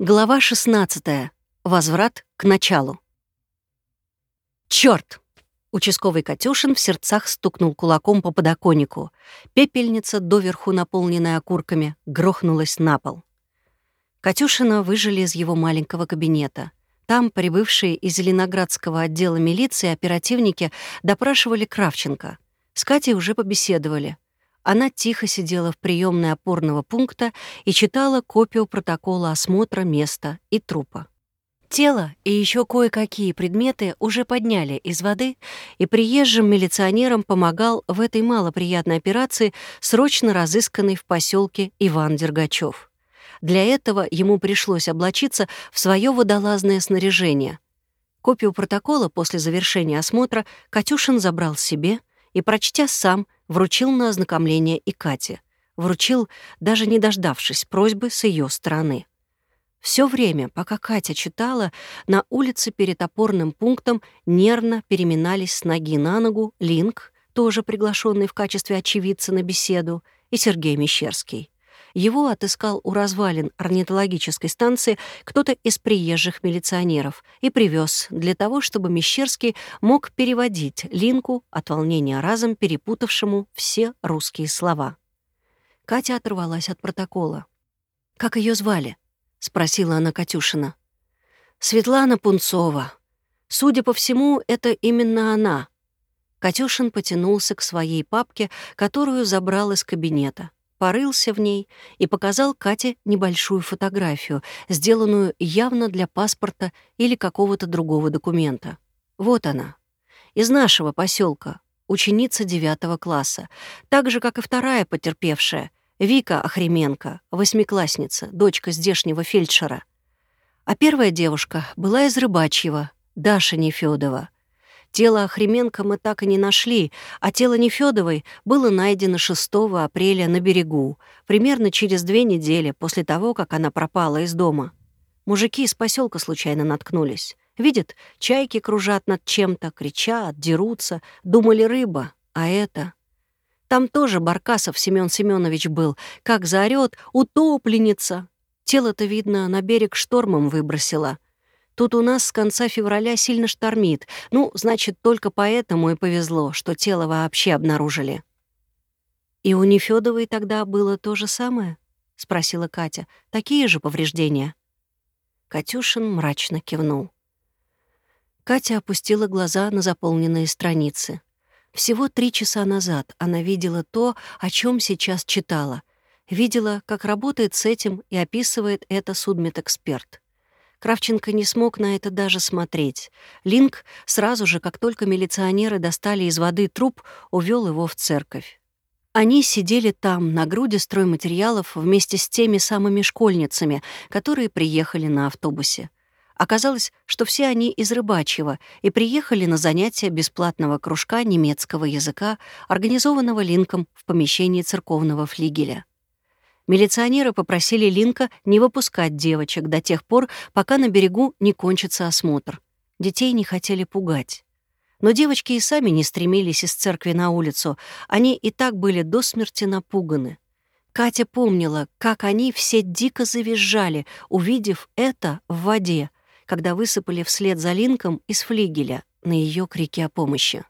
Глава 16. Возврат к началу. Черт! Участковый Катюшин в сердцах стукнул кулаком по подоконнику. Пепельница, доверху наполненная окурками, грохнулась на пол. Катюшина выжили из его маленького кабинета. Там прибывшие из Зеленоградского отдела милиции оперативники допрашивали Кравченко. С Катей уже побеседовали — она тихо сидела в приемной опорного пункта и читала копию протокола осмотра места и трупа. Тело и еще кое-какие предметы уже подняли из воды, и приезжим милиционерам помогал в этой малоприятной операции срочно разысканный в поселке Иван Дергачев. Для этого ему пришлось облачиться в свое водолазное снаряжение. Копию протокола после завершения осмотра Катюшин забрал себе и, прочтя сам, вручил на ознакомление и Кате. Вручил, даже не дождавшись просьбы с ее стороны. Все время, пока Катя читала, на улице перед опорным пунктом нервно переминались с ноги на ногу Линк, тоже приглашенный в качестве очевидца на беседу, и Сергей Мещерский. Его отыскал у развалин орнитологической станции кто-то из приезжих милиционеров и привез для того, чтобы Мещерский мог переводить Линку от волнения разом перепутавшему все русские слова. Катя оторвалась от протокола. «Как ее звали?» — спросила она Катюшина. «Светлана Пунцова. Судя по всему, это именно она». Катюшин потянулся к своей папке, которую забрал из кабинета порылся в ней и показал Кате небольшую фотографию, сделанную явно для паспорта или какого-то другого документа. Вот она. Из нашего поселка, ученица девятого класса, так же, как и вторая потерпевшая, Вика Охременко, восьмиклассница, дочка здешнего фельдшера. А первая девушка была из Рыбачьего, Даша Нефёдова — Тело Охременко мы так и не нашли, а тело Нефёдовой было найдено 6 апреля на берегу, примерно через две недели после того, как она пропала из дома. Мужики из поселка случайно наткнулись. Видят, чайки кружат над чем-то, кричат, дерутся, думали рыба, а это... Там тоже Баркасов Семён Семёнович был, как заорёт «Утопленница!» Тело-то, видно, на берег штормом выбросило — Тут у нас с конца февраля сильно штормит. Ну, значит, только поэтому и повезло, что тело вообще обнаружили». «И у Нефёдовой тогда было то же самое?» — спросила Катя. «Такие же повреждения?» Катюшин мрачно кивнул. Катя опустила глаза на заполненные страницы. Всего три часа назад она видела то, о чем сейчас читала. Видела, как работает с этим и описывает это судмедэксперт. Кравченко не смог на это даже смотреть. Линк сразу же, как только милиционеры достали из воды труп, увел его в церковь. Они сидели там, на груди стройматериалов, вместе с теми самыми школьницами, которые приехали на автобусе. Оказалось, что все они из Рыбачьего и приехали на занятия бесплатного кружка немецкого языка, организованного Линком в помещении церковного флигеля. Милиционеры попросили Линка не выпускать девочек до тех пор, пока на берегу не кончится осмотр. Детей не хотели пугать. Но девочки и сами не стремились из церкви на улицу, они и так были до смерти напуганы. Катя помнила, как они все дико завизжали, увидев это в воде, когда высыпали вслед за Линком из флигеля на ее крики о помощи.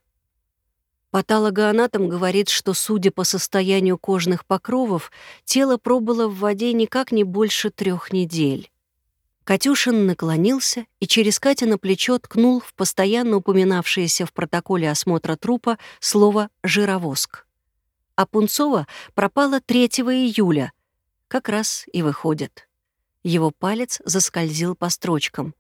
Патологоанатом говорит, что, судя по состоянию кожных покровов, тело пробыло в воде никак не больше трех недель. Катюшин наклонился и через Катя на плечо ткнул в постоянно упоминавшееся в протоколе осмотра трупа слово «жировоск». А Пунцова пропала 3 июля. Как раз и выходит. Его палец заскользил по строчкам.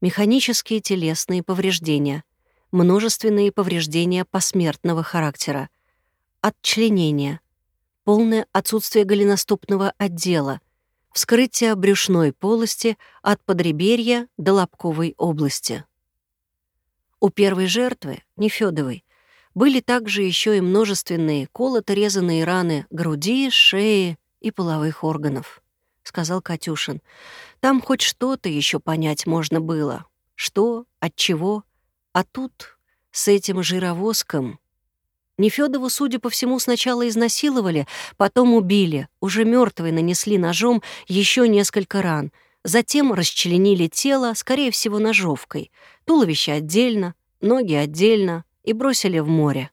Механические телесные повреждения — множественные повреждения посмертного характера, отчленение, полное отсутствие голеностопного отдела, вскрытие брюшной полости от подреберья до лобковой области. У первой жертвы, Нефёдовой, были также еще и множественные колото-резанные раны груди, шеи и половых органов, — сказал Катюшин. Там хоть что-то еще понять можно было. Что, от чего, а тут с этим жировозком... Нефёдову, судя по всему, сначала изнасиловали, потом убили, уже мертвые нанесли ножом еще несколько ран, Затем расчленили тело, скорее всего, ножовкой. Туловище отдельно, ноги отдельно и бросили в море.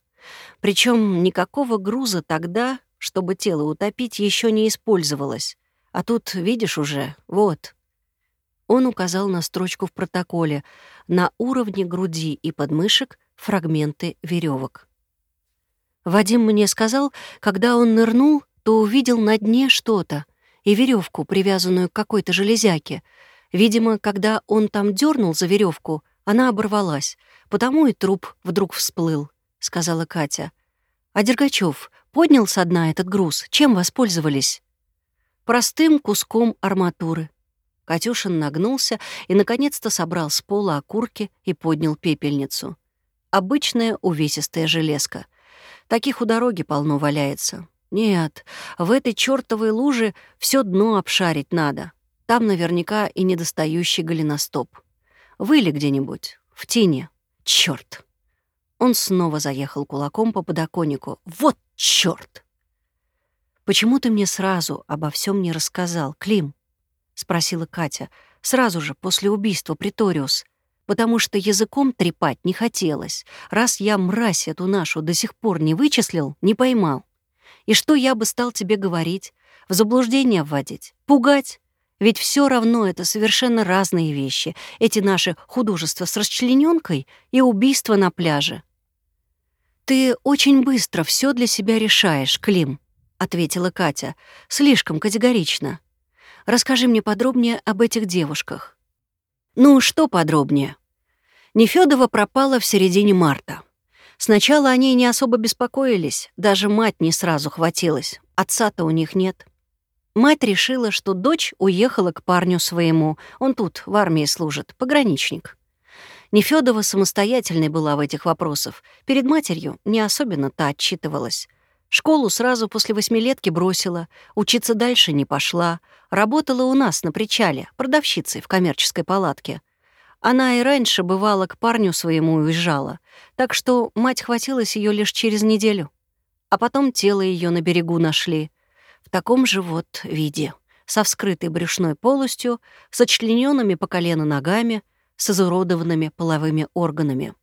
Причем никакого груза тогда, чтобы тело утопить, еще не использовалось. А тут, видишь уже, вот. Он указал на строчку в протоколе. На уровне груди и подмышек фрагменты веревок. Вадим мне сказал, когда он нырнул, то увидел на дне что-то и веревку, привязанную к какой-то железяке. Видимо, когда он там дернул за веревку, она оборвалась, потому и труп вдруг всплыл, — сказала Катя. А Дергачев поднял со дна этот груз. Чем воспользовались? Простым куском арматуры. Катюшин нагнулся и, наконец-то, собрал с пола окурки и поднял пепельницу. Обычная увесистая железка. Таких у дороги полно валяется. Нет, в этой чертовой луже все дно обшарить надо. Там наверняка и недостающий голеностоп. Выли где-нибудь, в тени. Черт! Он снова заехал кулаком по подоконнику. Вот черт! «Почему ты мне сразу обо всем не рассказал, Клим?» — спросила Катя. «Сразу же, после убийства Приториус. Потому что языком трепать не хотелось. Раз я мразь эту нашу до сих пор не вычислил, не поймал. И что я бы стал тебе говорить? В заблуждение вводить? Пугать? Ведь все равно это совершенно разные вещи. Эти наши художества с расчлененкой и убийство на пляже. «Ты очень быстро все для себя решаешь, Клим», — ответила Катя, слишком категорично. «Расскажи мне подробнее об этих девушках». «Ну, что подробнее?» Нефёдова пропала в середине марта. Сначала они не особо беспокоились, даже мать не сразу хватилась, отца-то у них нет. Мать решила, что дочь уехала к парню своему, он тут, в армии служит, пограничник. Нефёдова самостоятельной была в этих вопросах, перед матерью не особенно-то отчитывалась. Школу сразу после восьмилетки бросила, учиться дальше не пошла, работала у нас на причале, продавщицей в коммерческой палатке. Она и раньше бывала к парню своему уезжала, так что мать хватилась ее лишь через неделю. А потом тело ее на берегу нашли. В таком же вот виде, со вскрытой брюшной полостью, с очлененными по колено ногами, с изуродованными половыми органами.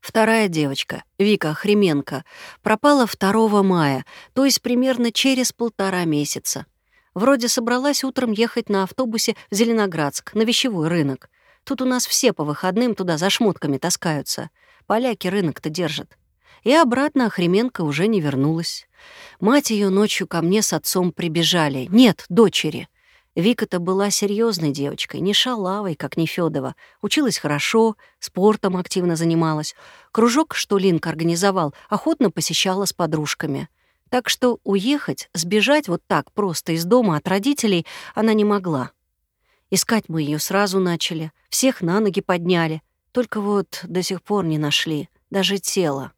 Вторая девочка, Вика Хременко, пропала 2 мая, то есть примерно через полтора месяца. Вроде собралась утром ехать на автобусе в Зеленоградск, на вещевой рынок. Тут у нас все по выходным туда за шмотками таскаются. Поляки рынок-то держат. И обратно Охременко уже не вернулась. Мать ее ночью ко мне с отцом прибежали. Нет, дочери. Вика-то была серьезной девочкой, не шалавой, как Нефёдова. Училась хорошо, спортом активно занималась. Кружок, что Линк организовал, охотно посещала с подружками. Так что уехать, сбежать вот так просто из дома от родителей она не могла. Искать мы ее сразу начали, всех на ноги подняли, только вот до сих пор не нашли, даже тело.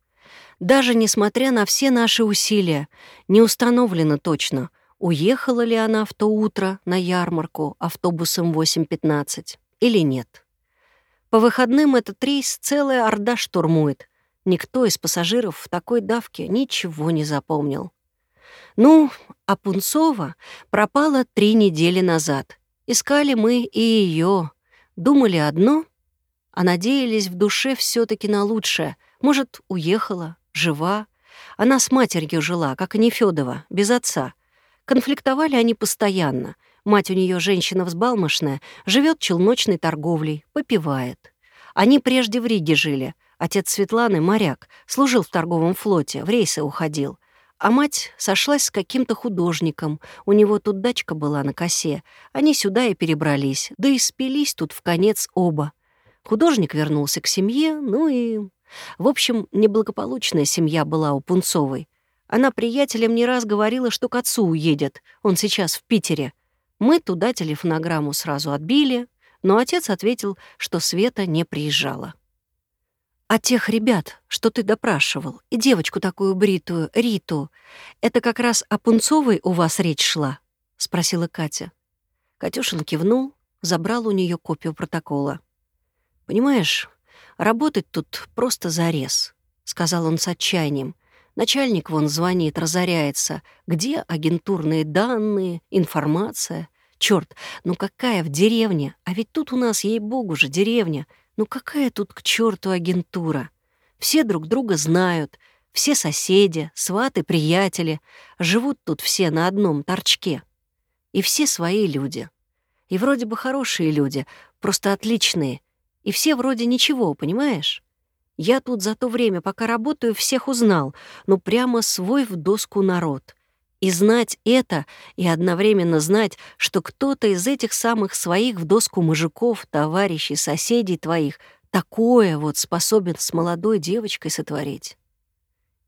Даже несмотря на все наши усилия, не установлено точно, уехала ли она в то утро на ярмарку автобусом 8.15 или нет. По выходным этот рейс целая орда штурмует, Никто из пассажиров в такой давке ничего не запомнил. Ну, а Пунцова пропала три недели назад. Искали мы и ее. Думали одно, а надеялись в душе все таки на лучшее. Может, уехала, жива. Она с матерью жила, как и Нефёдова, без отца. Конфликтовали они постоянно. Мать у нее женщина взбалмошная, живет челночной торговлей, попивает. Они прежде в Риге жили — Отец Светланы — моряк, служил в торговом флоте, в рейсы уходил. А мать сошлась с каким-то художником. У него тут дачка была на косе. Они сюда и перебрались, да и спились тут в конец оба. Художник вернулся к семье, ну и... В общем, неблагополучная семья была у Пунцовой. Она приятелям не раз говорила, что к отцу уедет. Он сейчас в Питере. Мы туда телефонограмму сразу отбили, но отец ответил, что Света не приезжала. «А тех ребят, что ты допрашивал, и девочку такую бритую, Риту, это как раз о Пунцовой у вас речь шла?» — спросила Катя. Катюшин кивнул, забрал у нее копию протокола. «Понимаешь, работать тут просто зарез», — сказал он с отчаянием. «Начальник вон звонит, разоряется. Где агентурные данные, информация? Черт, ну какая в деревне? А ведь тут у нас, ей-богу же, деревня. Ну какая тут к черту агентура? Все друг друга знают, все соседи, сваты, приятели. Живут тут все на одном торчке. И все свои люди. И вроде бы хорошие люди, просто отличные. И все вроде ничего, понимаешь? Я тут за то время, пока работаю, всех узнал, ну прямо свой в доску народ. И знать это, и одновременно знать, что кто-то из этих самых своих в доску мужиков, товарищей, соседей твоих такое вот способен с молодой девочкой сотворить.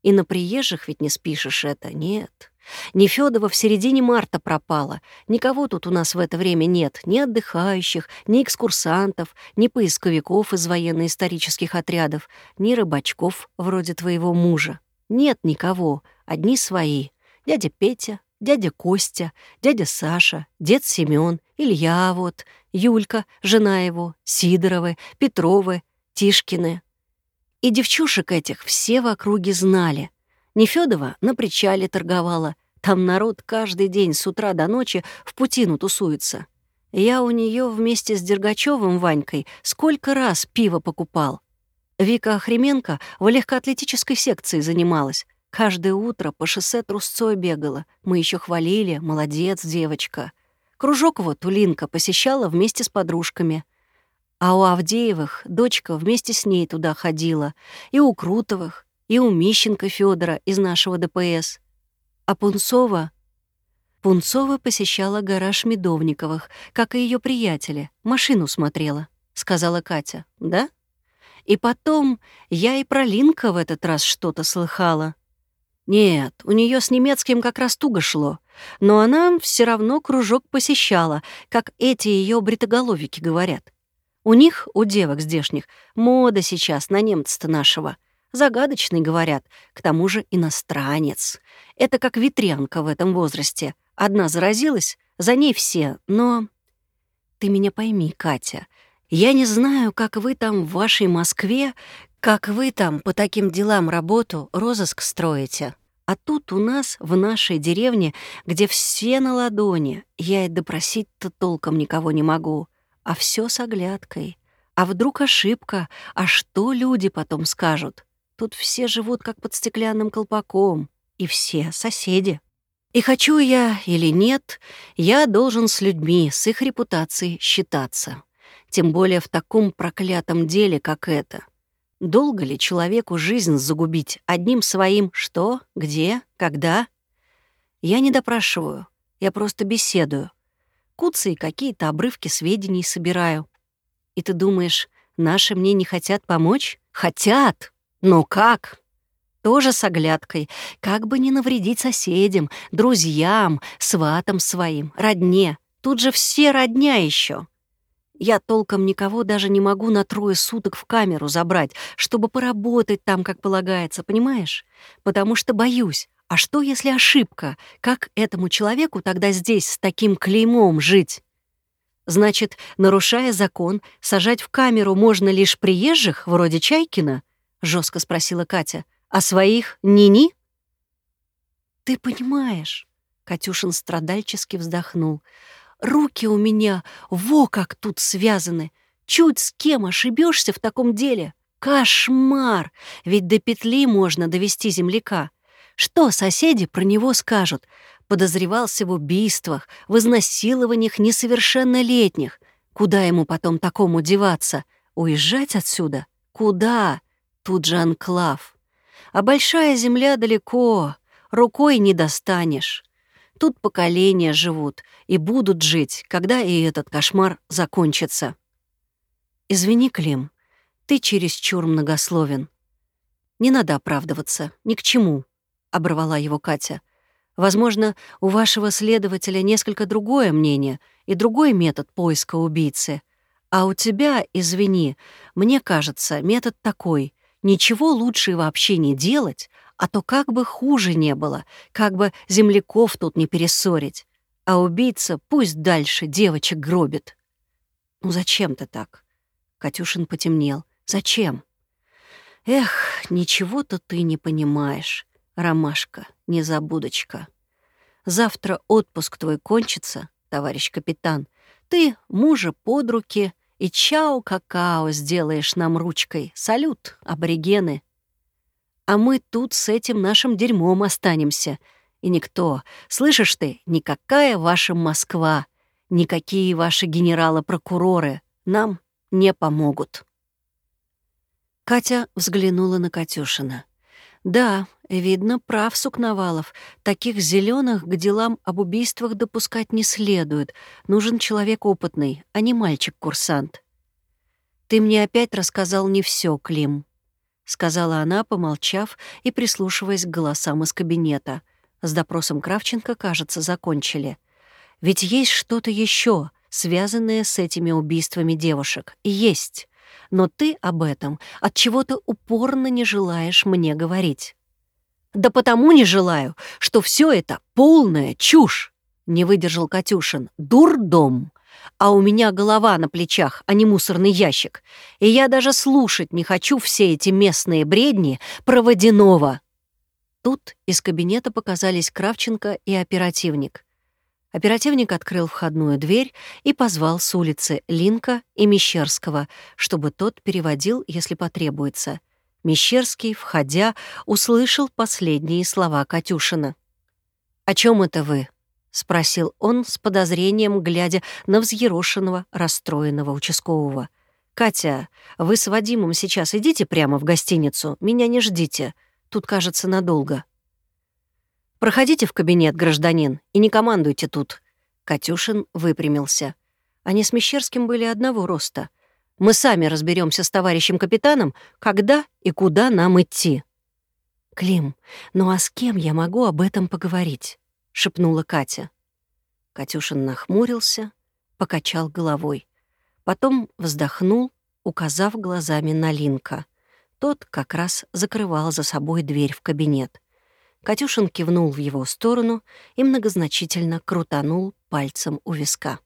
И на приезжих ведь не спишешь это, нет. Нефёдова в середине марта пропала. Никого тут у нас в это время нет. Ни отдыхающих, ни экскурсантов, ни поисковиков из военно-исторических отрядов, ни рыбачков вроде твоего мужа. Нет никого, одни свои — Дядя Петя, дядя Костя, дядя Саша, дед Семён, Илья вот, Юлька, жена его, Сидоровы, Петровы, Тишкины. И девчушек этих все в округе знали. Нефёдова на причале торговала. Там народ каждый день с утра до ночи в путину тусуется. Я у нее вместе с Дергачевым Ванькой сколько раз пиво покупал. Вика Охременко в легкоатлетической секции занималась. Каждое утро по шоссе трусцой бегала. Мы еще хвалили, молодец, девочка. Кружок вот Улинка посещала вместе с подружками. А у Авдеевых дочка вместе с ней туда ходила. И у Крутовых, и у Мищенко Федора из нашего ДПС. А Пунцова... Пунцова посещала гараж Медовниковых, как и ее приятели. Машину смотрела, — сказала Катя. Да? И потом я и про Линка в этот раз что-то слыхала. Нет, у нее с немецким как раз туго шло, но она все равно кружок посещала, как эти ее бритоголовики говорят. У них, у девок здешних, мода сейчас на немца-то нашего. Загадочный, говорят, к тому же иностранец. Это как ветрянка в этом возрасте. Одна заразилась, за ней все, но... Ты меня пойми, Катя, я не знаю, как вы там в вашей Москве, как вы там по таким делам работу, розыск строите. А тут у нас, в нашей деревне, где все на ладони, я и допросить-то толком никого не могу. А все с оглядкой. А вдруг ошибка? А что люди потом скажут? Тут все живут как под стеклянным колпаком. И все соседи. И хочу я или нет, я должен с людьми, с их репутацией считаться. Тем более в таком проклятом деле, как это. Долго ли человеку жизнь загубить одним своим «что», «где», «когда»? Я не допрашиваю, я просто беседую. Куцы и какие-то обрывки сведений собираю. И ты думаешь, наши мне не хотят помочь? Хотят! Но как? Тоже с оглядкой. Как бы не навредить соседям, друзьям, сватам своим, родне. Тут же все родня еще. Я толком никого даже не могу на трое суток в камеру забрать, чтобы поработать там, как полагается, понимаешь? Потому что боюсь. А что, если ошибка? Как этому человеку тогда здесь с таким клеймом жить? Значит, нарушая закон, сажать в камеру можно лишь приезжих, вроде Чайкина? Жестко спросила Катя. А своих ни-ни? Ты понимаешь? Катюшин страдальчески вздохнул. Руки у меня во как тут связаны. Чуть с кем ошибешься в таком деле. Кошмар! Ведь до петли можно довести земляка. Что соседи про него скажут? Подозревался в убийствах, в изнасилованиях несовершеннолетних. Куда ему потом такому деваться? Уезжать отсюда? Куда? Тут же анклав. А большая земля далеко, рукой не достанешь. Тут поколения живут и будут жить, когда и этот кошмар закончится. Извини, Клим, ты чересчур многословен. Не надо оправдываться, ни к чему, — оборвала его Катя. Возможно, у вашего следователя несколько другое мнение и другой метод поиска убийцы. А у тебя, извини, мне кажется, метод такой — ничего лучше вообще не делать, а то как бы хуже не было, как бы земляков тут не перессорить. А убийца пусть дальше девочек гробит. Ну зачем ты так? Катюшин потемнел. Зачем? Эх, ничего-то ты не понимаешь, Ромашка, незабудочка. Завтра отпуск твой кончится, товарищ капитан. Ты мужа под руки и чао-какао сделаешь нам ручкой. Салют, аборигены. А мы тут с этим нашим дерьмом останемся. И никто, слышишь ты, никакая ваша Москва, никакие ваши генералы-прокуроры нам не помогут. Катя взглянула на Катюшина. Да, видно, прав Сукновалов. Таких зеленых к делам об убийствах допускать не следует. Нужен человек опытный, а не мальчик-курсант. «Ты мне опять рассказал не все, Клим», — сказала она, помолчав и прислушиваясь к голосам из кабинета. С допросом Кравченко, кажется, закончили. «Ведь есть что-то еще, связанное с этими убийствами девушек. Есть но ты об этом от чего-то упорно не желаешь мне говорить. Да потому не желаю, что все это полная чушь, не выдержал Катюшин. Дурдом. А у меня голова на плечах, а не мусорный ящик. И я даже слушать не хочу все эти местные бредни про водяного. Тут из кабинета показались Кравченко и оперативник. Оперативник открыл входную дверь и позвал с улицы Линка и Мещерского, чтобы тот переводил, если потребуется. Мещерский, входя, услышал последние слова Катюшина. «О чем это вы?» — спросил он с подозрением, глядя на взъерошенного, расстроенного участкового. «Катя, вы с Вадимом сейчас идите прямо в гостиницу, меня не ждите. Тут, кажется, надолго». «Проходите в кабинет, гражданин, и не командуйте тут». Катюшин выпрямился. Они с Мещерским были одного роста. «Мы сами разберемся с товарищем капитаном, когда и куда нам идти». «Клим, ну а с кем я могу об этом поговорить?» — шепнула Катя. Катюшин нахмурился, покачал головой. Потом вздохнул, указав глазами на Линка. Тот как раз закрывал за собой дверь в кабинет. Катюшин кивнул в его сторону и многозначительно крутанул пальцем у виска.